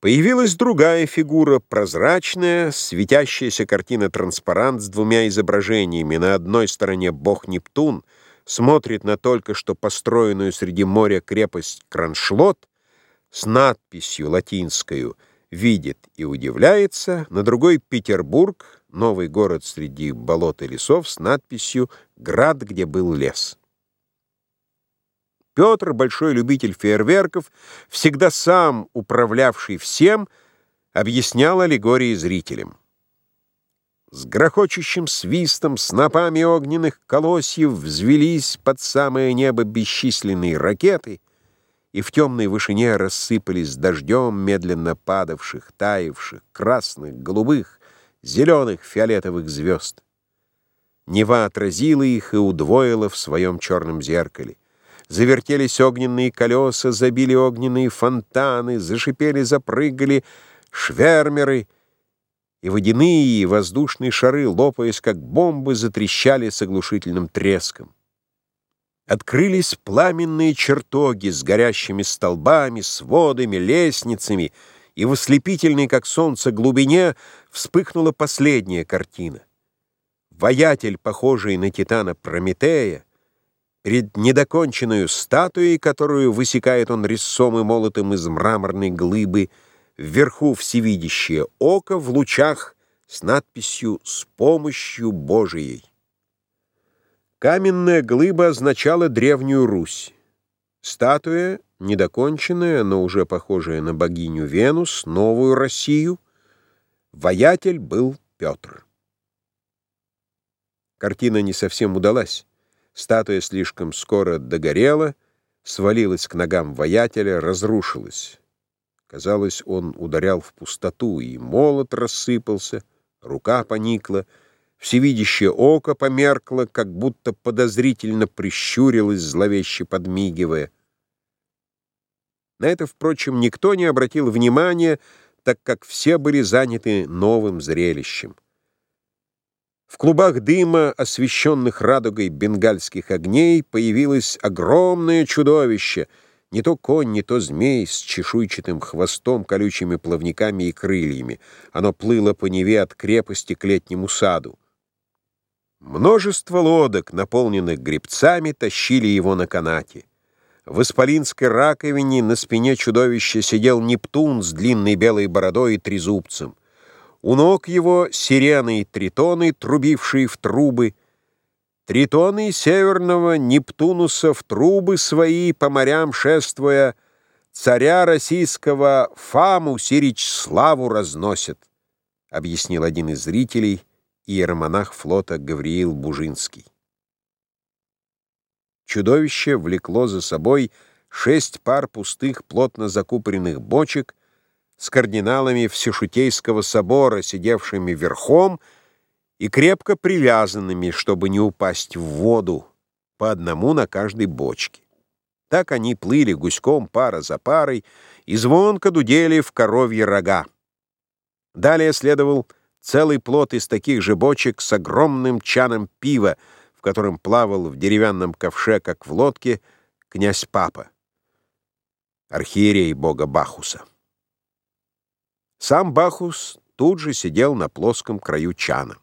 Появилась другая фигура, прозрачная, светящаяся картина-транспарант с двумя изображениями. На одной стороне бог Нептун смотрит на только что построенную среди моря крепость Кроншлот с надписью латинскую «Видит и удивляется», на другой — Петербург, новый город среди болот и лесов с надписью «Град, где был лес». Петр, большой любитель фейерверков, всегда сам управлявший всем, объяснял аллегории зрителям. С грохочущим свистом, снопами огненных колосьев взвелись под самое небо бесчисленные ракеты, и в темной вышине рассыпались дождем медленно падавших, таявших, красных, голубых, зеленых, фиолетовых звезд. Нева отразила их и удвоила в своем черном зеркале. Завертелись огненные колеса, забили огненные фонтаны, зашипели, запрыгали швермеры, и водяные и воздушные шары, лопаясь как бомбы, затрещали с оглушительным треском. Открылись пламенные чертоги с горящими столбами, сводами, лестницами, и в ослепительной, как солнце, глубине вспыхнула последняя картина. Воятель, похожий на титана Прометея, перед недоконченную статуей, которую высекает он резцом и молотом из мраморной глыбы, вверху всевидящее око в лучах с надписью «С помощью Божией». Каменная глыба означала Древнюю Русь. Статуя, недоконченная, но уже похожая на богиню Венус, новую Россию. Воятель был Петр. Картина не совсем удалась. Статуя слишком скоро догорела, свалилась к ногам воятеля, разрушилась. Казалось, он ударял в пустоту, и молот рассыпался, рука поникла, всевидящее око померкло, как будто подозрительно прищурилось, зловеще подмигивая. На это, впрочем, никто не обратил внимания, так как все были заняты новым зрелищем. В клубах дыма, освещенных радугой бенгальских огней, появилось огромное чудовище, не то конь, не то змей с чешуйчатым хвостом, колючими плавниками и крыльями. Оно плыло по Неве от крепости к летнему саду. Множество лодок, наполненных гребцами, тащили его на канате. В исполинской раковине на спине чудовища сидел Нептун с длинной белой бородой и трезубцем. У ног его сирены и тритоны, трубившие в трубы, тритоны северного Нептунуса в трубы свои по морям шествуя, царя российского Фаму Сирич славу разносят, объяснил один из зрителей, иеромонах флота Гавриил Бужинский. Чудовище влекло за собой шесть пар пустых, плотно закупоренных бочек — с кардиналами Всешутейского собора, сидевшими верхом и крепко привязанными, чтобы не упасть в воду, по одному на каждой бочке. Так они плыли гуськом пара за парой и звонко дудели в коровье рога. Далее следовал целый плот из таких же бочек с огромным чаном пива, в котором плавал в деревянном ковше, как в лодке, князь Папа, архиерей бога Бахуса. Сам Бахус тут же сидел на плоском краю чана.